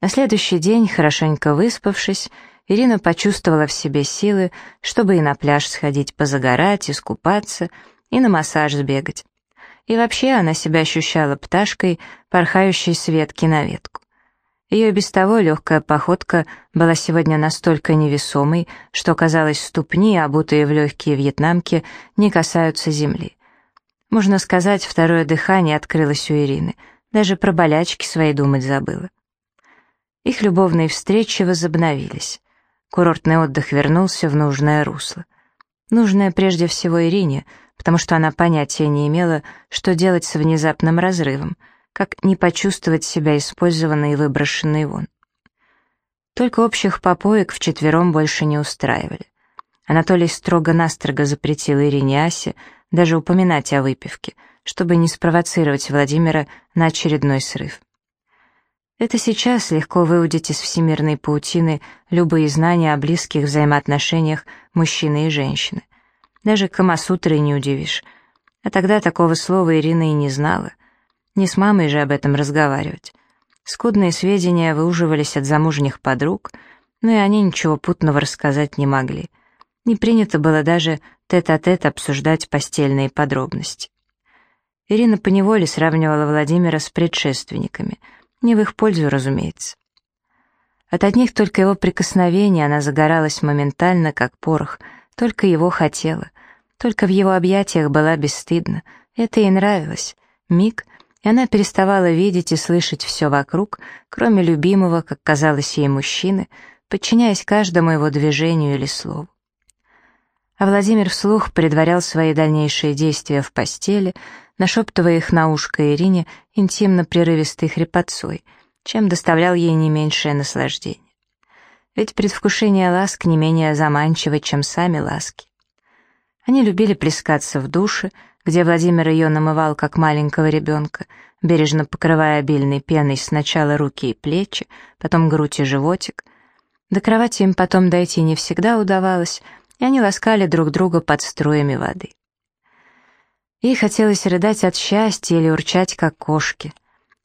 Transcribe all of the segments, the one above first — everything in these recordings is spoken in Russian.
На следующий день, хорошенько выспавшись, Ирина почувствовала в себе силы, чтобы и на пляж сходить позагорать, искупаться, и на массаж сбегать. И вообще она себя ощущала пташкой, порхающей с ветки на ветку. Ее без того легкая походка была сегодня настолько невесомой, что, казалось, ступни, обутые в легкие вьетнамки, не касаются земли. Можно сказать, второе дыхание открылось у Ирины, даже про болячки свои думать забыла. Их любовные встречи возобновились. Курортный отдых вернулся в нужное русло. Нужное прежде всего Ирине, потому что она понятия не имела, что делать с внезапным разрывом, как не почувствовать себя использованной и выброшенной вон. Только общих попоек вчетвером больше не устраивали. Анатолий строго-настрого запретил Ирине Асе даже упоминать о выпивке, чтобы не спровоцировать Владимира на очередной срыв. Это сейчас легко выудить из всемирной паутины любые знания о близких взаимоотношениях мужчины и женщины. Даже Камасутрой не удивишь. А тогда такого слова Ирина и не знала. Не с мамой же об этом разговаривать. Скудные сведения выуживались от замужних подруг, но и они ничего путного рассказать не могли. Не принято было даже тет-а-тет -тет обсуждать постельные подробности. Ирина поневоле сравнивала Владимира с предшественниками — не в их пользу, разумеется. От одних только его прикосновений она загоралась моментально, как порох, только его хотела, только в его объятиях была бесстыдна. Это ей нравилось. Миг, и она переставала видеть и слышать все вокруг, кроме любимого, как казалось ей мужчины, подчиняясь каждому его движению или слову. А Владимир вслух предварял свои дальнейшие действия в постели, нашептывая их на ушко Ирине интимно-прерывистой хрипотцой, чем доставлял ей не меньшее наслаждение. Ведь предвкушение ласк не менее заманчиво, чем сами ласки. Они любили плескаться в душе, где Владимир ее намывал, как маленького ребенка, бережно покрывая обильной пеной сначала руки и плечи, потом грудь и животик. До кровати им потом дойти не всегда удавалось, и они ласкали друг друга под струями воды. Ей хотелось рыдать от счастья или урчать, как кошки.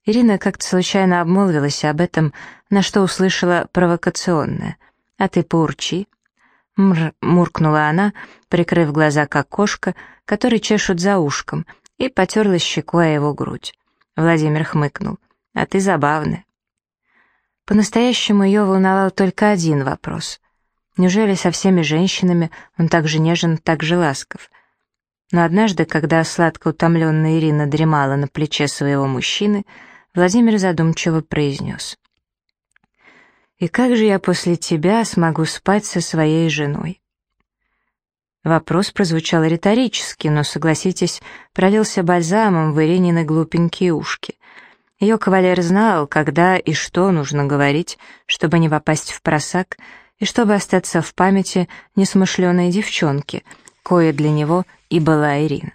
Ирина как-то случайно обмолвилась об этом, на что услышала провокационное. «А ты поурчи». «Мр», — муркнула она, прикрыв глаза, как кошка, который чешут за ушком, и потерла щекой его грудь. Владимир хмыкнул. «А ты забавная». По-настоящему ее волновал только один вопрос. Неужели со всеми женщинами он так же нежен, так же ласков? Но однажды, когда сладко утомленная Ирина дремала на плече своего мужчины, Владимир задумчиво произнес. «И как же я после тебя смогу спать со своей женой?» Вопрос прозвучал риторически, но, согласитесь, пролился бальзамом в Иринины глупенькие ушки. Ее кавалер знал, когда и что нужно говорить, чтобы не попасть в просак, и чтобы остаться в памяти несмышленой девчонки, кое для него и была Ирина.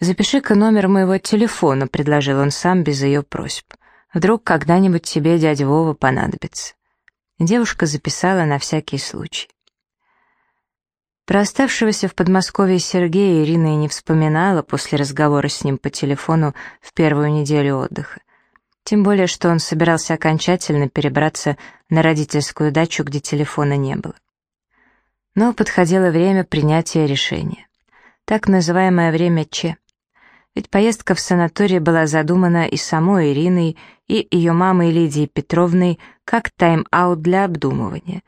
«Запиши-ка номер моего телефона», — предложил он сам без ее просьб. «Вдруг когда-нибудь тебе дядя Вова понадобится». Девушка записала на всякий случай. Про оставшегося в Подмосковье Сергея Ирина и не вспоминала после разговора с ним по телефону в первую неделю отдыха. Тем более, что он собирался окончательно перебраться на родительскую дачу, где телефона не было. Но подходило время принятия решения. Так называемое время Ч. Ведь поездка в санаторий была задумана и самой Ириной, и ее мамой Лидией Петровной как тайм-аут для обдумывания.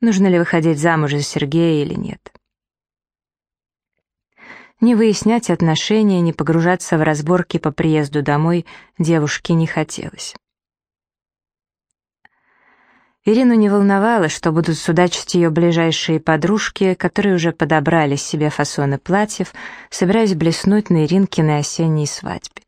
Нужно ли выходить замуж за Сергея или нет. Не выяснять отношения, не погружаться в разборки по приезду домой девушке не хотелось. Ирину не волновало, что будут судачить ее ближайшие подружки, которые уже подобрали себе фасоны платьев, собираясь блеснуть на Иринкиной осенней свадьбе.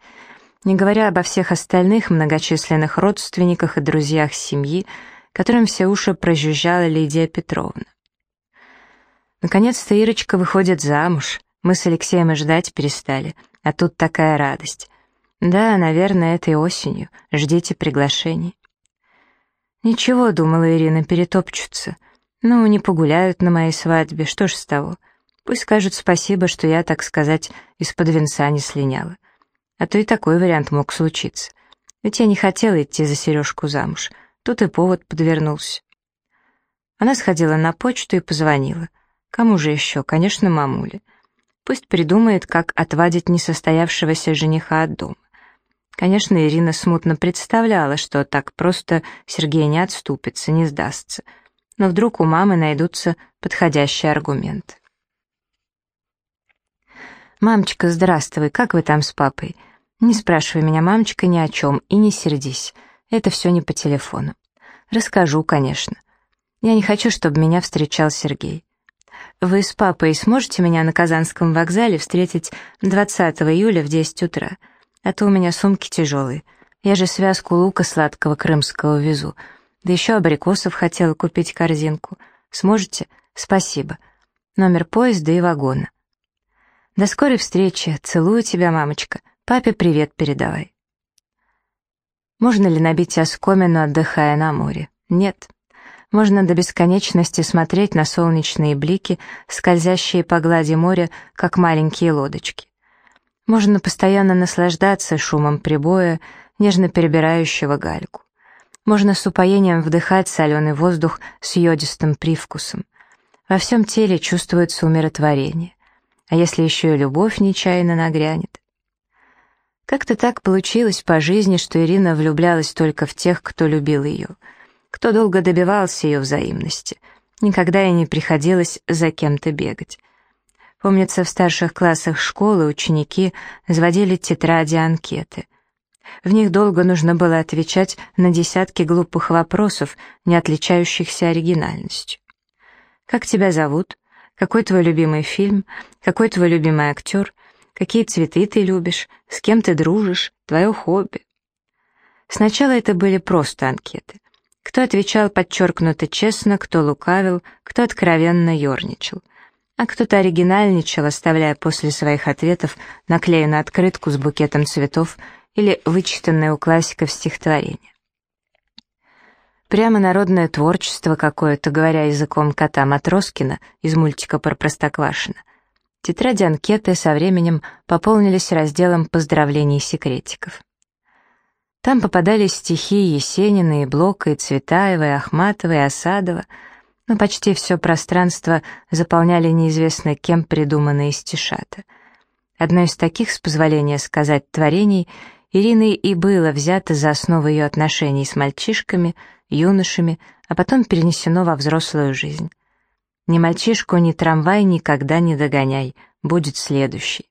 Не говоря обо всех остальных многочисленных родственниках и друзьях семьи, которым все уши прожужжала Лидия Петровна. Наконец-то Ирочка выходит замуж. Мы с Алексеем и ждать перестали, а тут такая радость. Да, наверное, этой осенью. Ждите приглашений. «Ничего», — думала Ирина, — «перетопчутся. Ну, не погуляют на моей свадьбе, что ж с того? Пусть скажут спасибо, что я, так сказать, из-под венца не слиняла. А то и такой вариант мог случиться. Ведь я не хотела идти за Сережку замуж. Тут и повод подвернулся. Она сходила на почту и позвонила. Кому же еще? Конечно, мамуле. Пусть придумает, как отвадить несостоявшегося жениха от дома. Конечно, Ирина смутно представляла, что так просто Сергей не отступится, не сдастся. Но вдруг у мамы найдутся подходящие аргументы. «Мамочка, здравствуй, как вы там с папой?» «Не спрашивай меня, мамочка, ни о чем, и не сердись. Это все не по телефону. Расскажу, конечно. Я не хочу, чтобы меня встречал Сергей. Вы с папой сможете меня на Казанском вокзале встретить 20 июля в 10 утра? А то у меня сумки тяжелые. Я же связку лука сладкого крымского везу. Да еще абрикосов хотела купить корзинку. Сможете? Спасибо. Номер поезда и вагона. До скорой встречи. Целую тебя, мамочка. Папе привет передавай. Можно ли набить оскомину, отдыхая на море? Нет. Можно до бесконечности смотреть на солнечные блики, скользящие по глади моря, как маленькие лодочки. Можно постоянно наслаждаться шумом прибоя, нежно перебирающего гальку. Можно с упоением вдыхать соленый воздух с йодистым привкусом. Во всем теле чувствуется умиротворение. А если еще и любовь нечаянно нагрянет? Как-то так получилось по жизни, что Ирина влюблялась только в тех, кто любил ее, кто долго добивался ее взаимности. Никогда ей не приходилось за кем-то бегать. Помнится, в старших классах школы ученики заводили тетради-анкеты. В них долго нужно было отвечать на десятки глупых вопросов, не отличающихся оригинальностью. «Как тебя зовут? Какой твой любимый фильм? Какой твой любимый актер? Какие цветы ты любишь? С кем ты дружишь? Твое хобби?» Сначала это были просто анкеты. Кто отвечал подчеркнуто честно, кто лукавил, кто откровенно ерничал — а кто-то оригинальничал, оставляя после своих ответов наклеенную открытку с букетом цветов или вычитанное у классиков стихотворение. Прямо народное творчество какое-то, говоря языком кота Матроскина из мультика про Простоквашино. Тетради анкеты со временем пополнились разделом поздравлений секретиков. Там попадались стихи Есенина, и Блока, и Цветаева, и Ахматова, и Осадова — но почти все пространство заполняли неизвестно кем придуманные стишата. Одно из таких, с позволения сказать, творений Ириной и было взято за основу ее отношений с мальчишками, юношами, а потом перенесено во взрослую жизнь. Ни мальчишку, ни трамвай никогда не догоняй, будет следующий.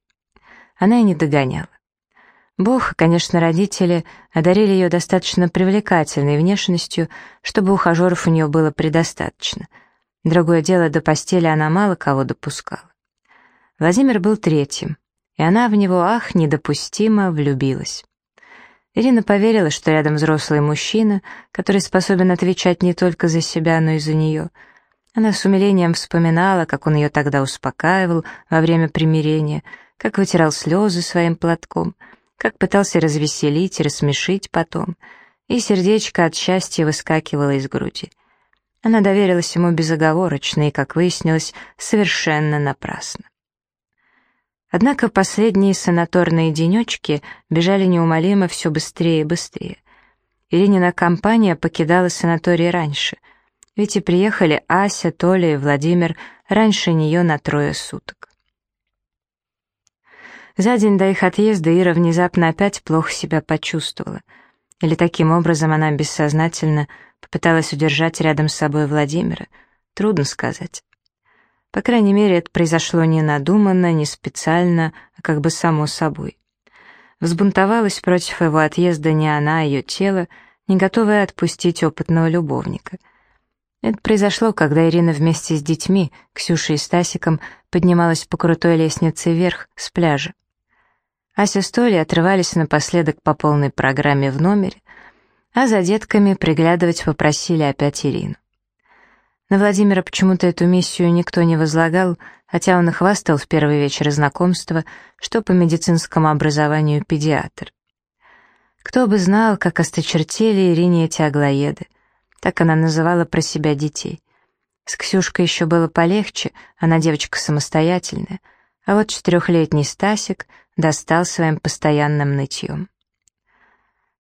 Она и не догоняла. Бог, конечно, родители одарили ее достаточно привлекательной внешностью, чтобы ухажеров у нее было предостаточно. Другое дело, до постели она мало кого допускала. Владимир был третьим, и она в него, ах, недопустимо влюбилась. Ирина поверила, что рядом взрослый мужчина, который способен отвечать не только за себя, но и за нее. Она с умилением вспоминала, как он ее тогда успокаивал во время примирения, как вытирал слезы своим платком — как пытался развеселить рассмешить потом, и сердечко от счастья выскакивало из груди. Она доверилась ему безоговорочно и, как выяснилось, совершенно напрасно. Однако последние санаторные денечки бежали неумолимо все быстрее и быстрее. Иринина компания покидала санаторий раньше, ведь и приехали Ася, Толя и Владимир раньше нее на трое суток. За день до их отъезда Ира внезапно опять плохо себя почувствовала. Или таким образом она бессознательно попыталась удержать рядом с собой Владимира. Трудно сказать. По крайней мере, это произошло не надуманно, не специально, а как бы само собой. Взбунтовалась против его отъезда не она, а ее тело, не готовая отпустить опытного любовника. Это произошло, когда Ирина вместе с детьми, Ксюшей и Стасиком, поднималась по крутой лестнице вверх, с пляжа. Ася с Толей отрывались напоследок по полной программе в номере, а за детками приглядывать попросили опять Ирину. На Владимира почему-то эту миссию никто не возлагал, хотя он и хвастал в первый вечер знакомства, что по медицинскому образованию педиатр. Кто бы знал, как осточертели Ирине эти аглоеды. Так она называла про себя детей. С Ксюшкой еще было полегче, она девочка самостоятельная, а вот четырехлетний Стасик достал своим постоянным нытьем.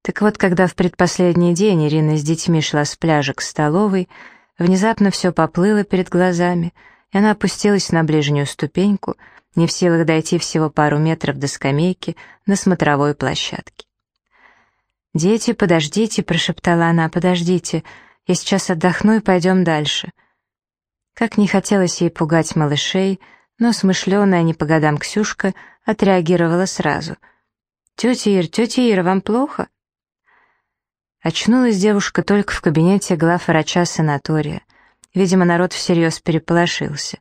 Так вот, когда в предпоследний день Ирина с детьми шла с пляжа к столовой, внезапно все поплыло перед глазами, и она опустилась на ближнюю ступеньку, не в силах дойти всего пару метров до скамейки на смотровой площадке. «Дети, подождите», — прошептала она, — «подождите, я сейчас отдохну и пойдем дальше». Как не хотелось ей пугать малышей, но смышленая не по годам Ксюшка отреагировала сразу. «Тетя Ир, тетя Ира, вам плохо?» Очнулась девушка только в кабинете главврача санатория. Видимо, народ всерьез переполошился.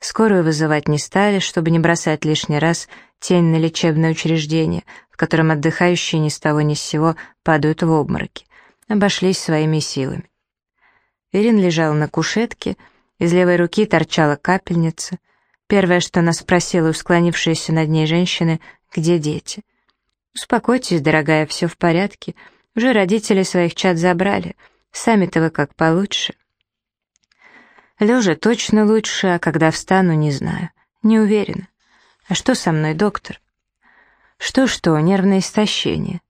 Скорую вызывать не стали, чтобы не бросать лишний раз тень на лечебное учреждение, в котором отдыхающие ни с того ни с сего падают в обмороки. Обошлись своими силами. Ирин лежала на кушетке, из левой руки торчала капельница. Первое, что она спросила у склонившейся над ней женщины, где дети. «Успокойтесь, дорогая, все в порядке», уже родители своих чад забрали. Сами-то вы как получше. Лежа точно лучше, а когда встану, не знаю. Не уверена. А что со мной, доктор? Что-что, нервное истощение.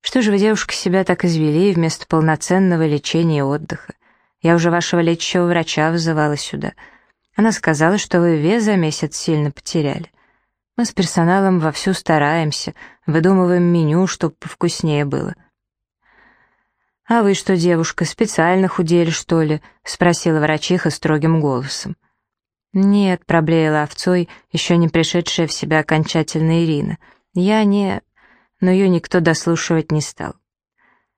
Что же вы, девушка, себя так извели вместо полноценного лечения и отдыха? Я уже вашего лечащего врача вызывала сюда. Она сказала, что вы вес за месяц сильно потеряли. Мы с персоналом вовсю стараемся, выдумываем меню, чтобы повкуснее было. «А вы что, девушка, специально худели, что ли?» — спросила врачиха строгим голосом. «Нет», — проблеяла овцой, еще не пришедшая в себя окончательно Ирина. «Я не...» Но ее никто дослушивать не стал.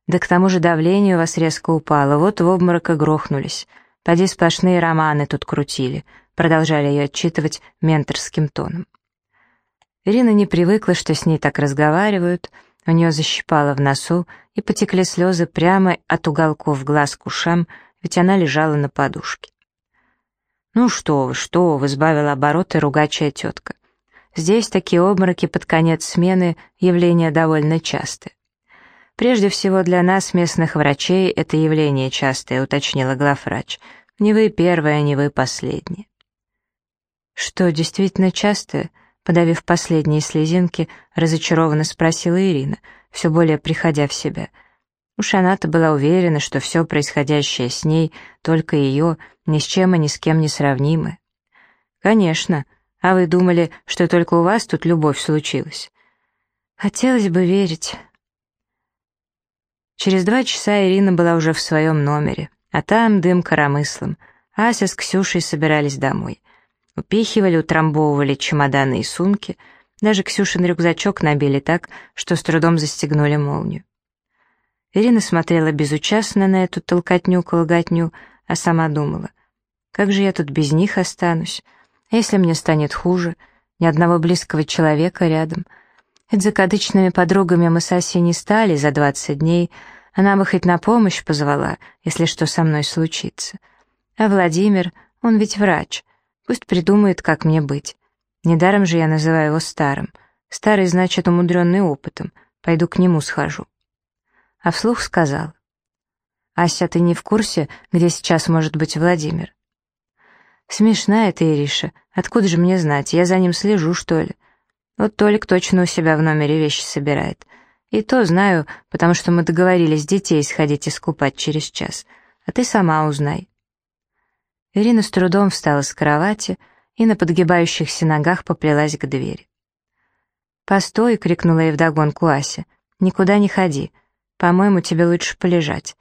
«Да к тому же давление у вас резко упало, вот в обморок и грохнулись. Поди сплошные романы тут крутили», — продолжали ее отчитывать менторским тоном. Ирина не привыкла, что с ней так разговаривают, — у нее защипало в носу, и потекли слезы прямо от уголков глаз к ушам, ведь она лежала на подушке. «Ну что вы, что вы», — сбавила обороты ругачая тетка. «Здесь такие обмороки под конец смены — явление довольно частое». «Прежде всего для нас, местных врачей, это явление частое», — уточнила главврач. «Не вы первая, не вы последняя». «Что, действительно частое?» Подавив последние слезинки, разочарованно спросила Ирина, все более приходя в себя. Уж она-то была уверена, что все происходящее с ней, только ее, ни с чем и ни с кем не сравнимое. «Конечно. А вы думали, что только у вас тут любовь случилась?» «Хотелось бы верить». Через два часа Ирина была уже в своем номере, а там дым коромыслом. Ася с Ксюшей собирались домой. Упихивали, утрамбовывали чемоданы и сумки, даже Ксюшин рюкзачок набили так, что с трудом застегнули молнию. Ирина смотрела безучастно на эту толкотню-колготню, а сама думала, как же я тут без них останусь, а если мне станет хуже, ни одного близкого человека рядом. Закадычными подругами мы с Асей не стали за двадцать дней, она бы хоть на помощь позвала, если что со мной случится. А Владимир, он ведь врач — Пусть придумает, как мне быть. Недаром же я называю его старым. Старый значит умудренный опытом. Пойду к нему схожу. А вслух сказал. «Ася, ты не в курсе, где сейчас может быть Владимир?» «Смешная ты, Ириша. Откуда же мне знать? Я за ним слежу, что ли?» «Вот Толик точно у себя в номере вещи собирает. И то знаю, потому что мы договорились детей сходить искупать через час. А ты сама узнай». Ирина с трудом встала с кровати и на подгибающихся ногах поплелась к двери. «Постой!» — крикнула ей вдогонку Ася. «Никуда не ходи. По-моему, тебе лучше полежать.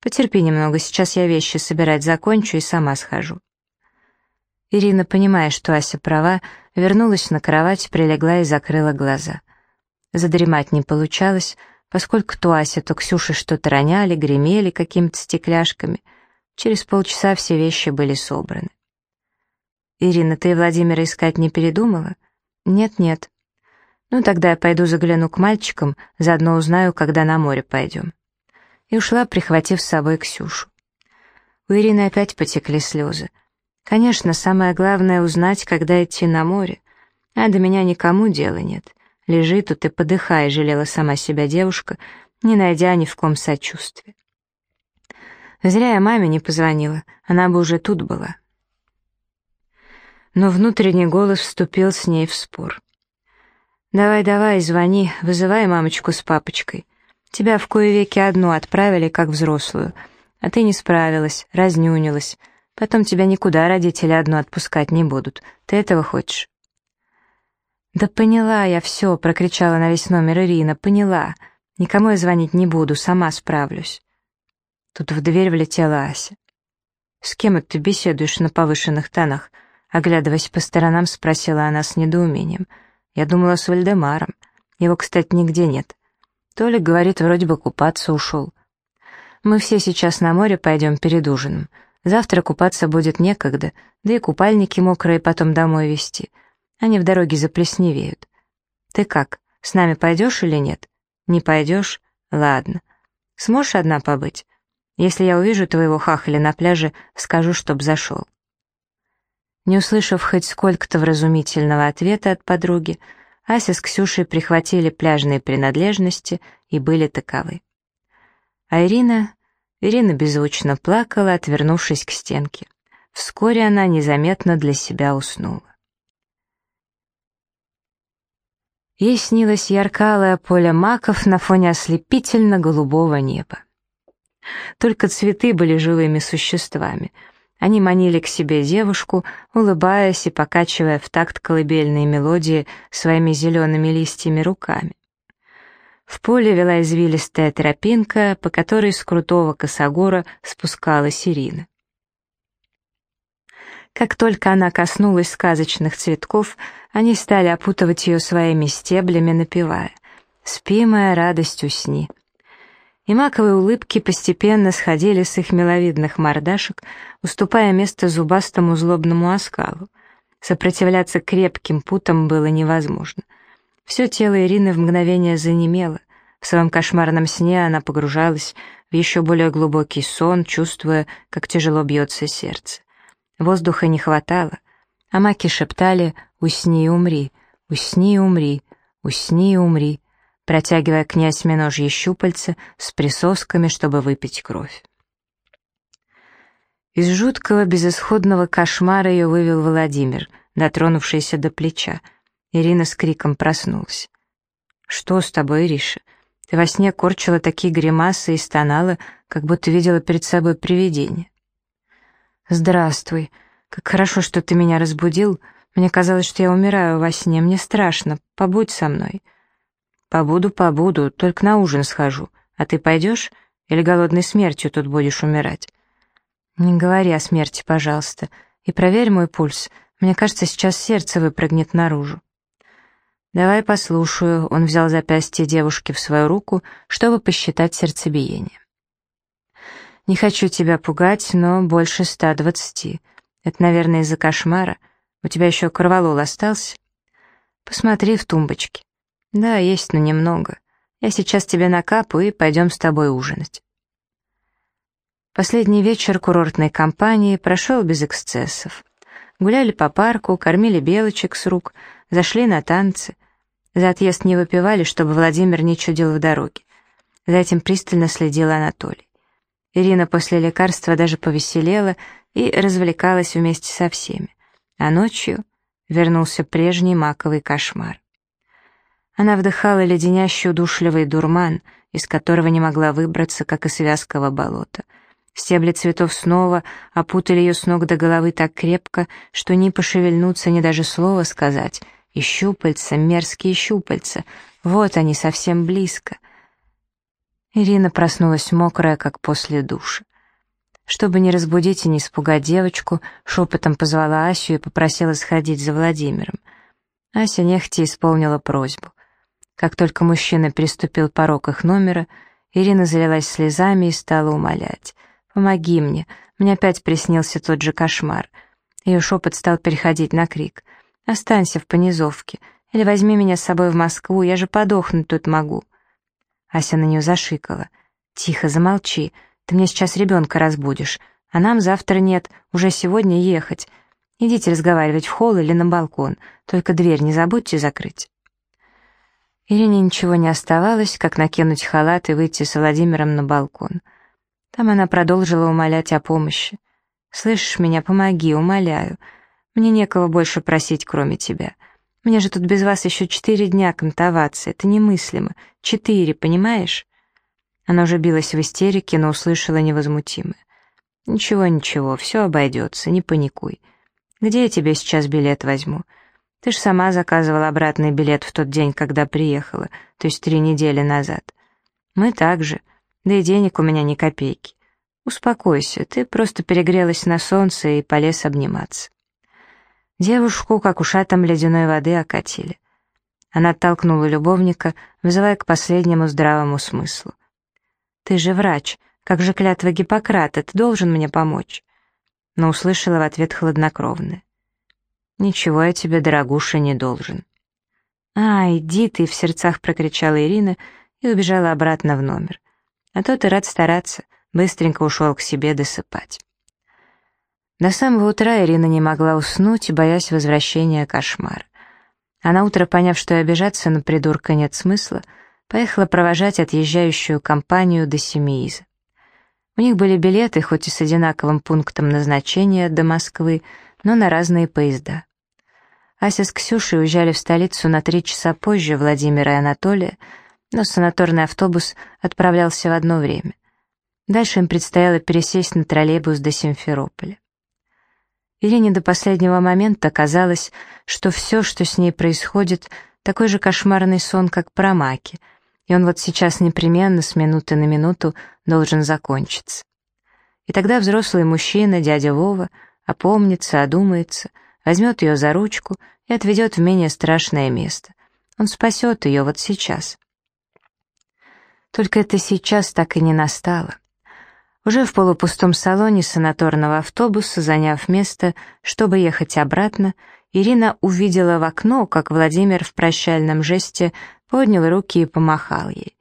Потерпи немного, сейчас я вещи собирать закончу и сама схожу». Ирина, понимая, что Ася права, вернулась на кровать, прилегла и закрыла глаза. Задремать не получалось, поскольку то Ася, то Ксюша что-то роняли, гремели какими-то стекляшками — Через полчаса все вещи были собраны. «Ирина, ты Владимира искать не передумала?» «Нет-нет». «Ну, тогда я пойду загляну к мальчикам, заодно узнаю, когда на море пойдем». И ушла, прихватив с собой Ксюшу. У Ирины опять потекли слезы. Конечно, самое главное — узнать, когда идти на море. А до меня никому дела нет. Лежи тут и подыхай, жалела сама себя девушка, не найдя ни в ком сочувствия. Зря я маме не позвонила, она бы уже тут была. Но внутренний голос вступил с ней в спор. «Давай, давай, звони, вызывай мамочку с папочкой. Тебя в кое веки одну отправили, как взрослую, а ты не справилась, разнюнилась. Потом тебя никуда родители одну отпускать не будут. Ты этого хочешь?» «Да поняла я все», — прокричала на весь номер Ирина, — «поняла. Никому я звонить не буду, сама справлюсь». Тут в дверь влетела Ася. «С кем это ты беседуешь на повышенных тонах?» Оглядываясь по сторонам, спросила она с недоумением. «Я думала, с Вальдемаром. Его, кстати, нигде нет. Толик, говорит, вроде бы купаться ушел. Мы все сейчас на море пойдем перед ужином. Завтра купаться будет некогда, да и купальники мокрые потом домой везти. Они в дороге заплесневеют. Ты как, с нами пойдешь или нет? Не пойдешь? Ладно. Сможешь одна побыть? Если я увижу твоего хахаля на пляже, скажу, чтоб зашел». Не услышав хоть сколько-то вразумительного ответа от подруги, Ася с Ксюшей прихватили пляжные принадлежности и были таковы. А Ирина... Ирина беззвучно плакала, отвернувшись к стенке. Вскоре она незаметно для себя уснула. Ей снилось яркалое поле маков на фоне ослепительно-голубого неба. Только цветы были живыми существами. Они манили к себе девушку, улыбаясь и покачивая в такт колыбельной мелодии своими зелеными листьями руками. В поле вела извилистая тропинка, по которой с крутого косогора спускалась Ирина. Как только она коснулась сказочных цветков, они стали опутывать ее своими стеблями, напевая «Спи, моя радость, усни» и маковые улыбки постепенно сходили с их миловидных мордашек, уступая место зубастому злобному оскалу. Сопротивляться крепким путам было невозможно. Все тело Ирины в мгновение занемело. В своем кошмарном сне она погружалась в еще более глубокий сон, чувствуя, как тяжело бьется сердце. Воздуха не хватало, а маки шептали «Усни и умри, усни и умри, усни и умри», протягивая князь осьминожье щупальца с присосками, чтобы выпить кровь. Из жуткого безысходного кошмара ее вывел Владимир, дотронувшийся до плеча. Ирина с криком проснулась. «Что с тобой, Ириша? Ты во сне корчила такие гримасы и стонала, как будто видела перед собой привидение». «Здравствуй. Как хорошо, что ты меня разбудил. Мне казалось, что я умираю во сне. Мне страшно. Побудь со мной». «Побуду, побуду, только на ужин схожу. А ты пойдешь? Или голодной смертью тут будешь умирать?» «Не говори о смерти, пожалуйста. И проверь мой пульс. Мне кажется, сейчас сердце выпрыгнет наружу». «Давай послушаю». Он взял запястье девушки в свою руку, чтобы посчитать сердцебиение. «Не хочу тебя пугать, но больше ста двадцати. Это, наверное, из-за кошмара. У тебя еще корвалол остался? Посмотри в тумбочке. «Да, есть, но немного. Я сейчас тебе накапаю и пойдем с тобой ужинать». Последний вечер курортной компании прошел без эксцессов. Гуляли по парку, кормили белочек с рук, зашли на танцы. За отъезд не выпивали, чтобы Владимир не чудил в дороге. За этим пристально следил Анатолий. Ирина после лекарства даже повеселела и развлекалась вместе со всеми. А ночью вернулся прежний маковый кошмар. Она вдыхала леденящий удушливый дурман, из которого не могла выбраться, как из вязкого болота. Стебли цветов снова опутали ее с ног до головы так крепко, что ни пошевельнуться, ни даже слова сказать. И щупальца, мерзкие щупальца, вот они, совсем близко. Ирина проснулась мокрая, как после душа. Чтобы не разбудить и не испугать девочку, шепотом позвала Асю и попросила сходить за Владимиром. Ася нехотя исполнила просьбу. Как только мужчина переступил порог их номера, Ирина залилась слезами и стала умолять. «Помоги мне, мне опять приснился тот же кошмар». Ее шепот стал переходить на крик. «Останься в понизовке, или возьми меня с собой в Москву, я же подохнуть тут могу». Ася на нее зашикала. «Тихо, замолчи, ты мне сейчас ребенка разбудишь, а нам завтра нет, уже сегодня ехать. Идите разговаривать в холл или на балкон, только дверь не забудьте закрыть». Ирине ничего не оставалось, как накинуть халат и выйти с Владимиром на балкон. Там она продолжила умолять о помощи. «Слышишь меня, помоги, умоляю. Мне некого больше просить, кроме тебя. Мне же тут без вас еще четыре дня кантоваться, это немыслимо. Четыре, понимаешь?» Она уже билась в истерике, но услышала невозмутимое. «Ничего, ничего, все обойдется, не паникуй. Где я тебе сейчас билет возьму? Ты ж сама заказывала обратный билет в тот день, когда приехала, то есть три недели назад. Мы также, да и денег у меня ни копейки. Успокойся, ты просто перегрелась на солнце и полез обниматься». Девушку, как ушатом ледяной воды, окатили. Она оттолкнула любовника, вызывая к последнему здравому смыслу. «Ты же врач, как же клятва Гиппократа, ты должен мне помочь». Но услышала в ответ хладнокровное. «Ничего я тебе, дорогуша, не должен». «А, иди ты!» — в сердцах прокричала Ирина и убежала обратно в номер. А то ты рад стараться, быстренько ушел к себе досыпать. До самого утра Ирина не могла уснуть, боясь возвращения кошмара. А на утро, поняв, что и обижаться на придурка нет смысла, поехала провожать отъезжающую компанию до Семииза. У них были билеты, хоть и с одинаковым пунктом назначения до Москвы, но на разные поезда. Ася с Ксюшей уезжали в столицу на три часа позже Владимира и Анатолия, но санаторный автобус отправлялся в одно время. Дальше им предстояло пересесть на троллейбус до Симферополя. Ирине до последнего момента казалось, что все, что с ней происходит, такой же кошмарный сон, как про Маки, и он вот сейчас непременно с минуты на минуту должен закончиться. И тогда взрослый мужчина, дядя Вова, опомнится, одумается, возьмет ее за ручку и отведет в менее страшное место. Он спасет ее вот сейчас. Только это сейчас так и не настало. Уже в полупустом салоне санаторного автобуса, заняв место, чтобы ехать обратно, Ирина увидела в окно, как Владимир в прощальном жесте поднял руки и помахал ей.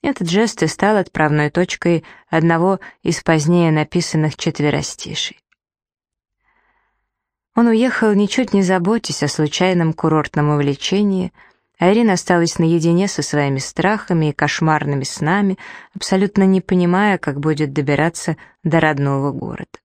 Этот жест и стал отправной точкой одного из позднее написанных четверостишей. Он уехал, ничуть не заботясь о случайном курортном увлечении, а осталась наедине со своими страхами и кошмарными снами, абсолютно не понимая, как будет добираться до родного города.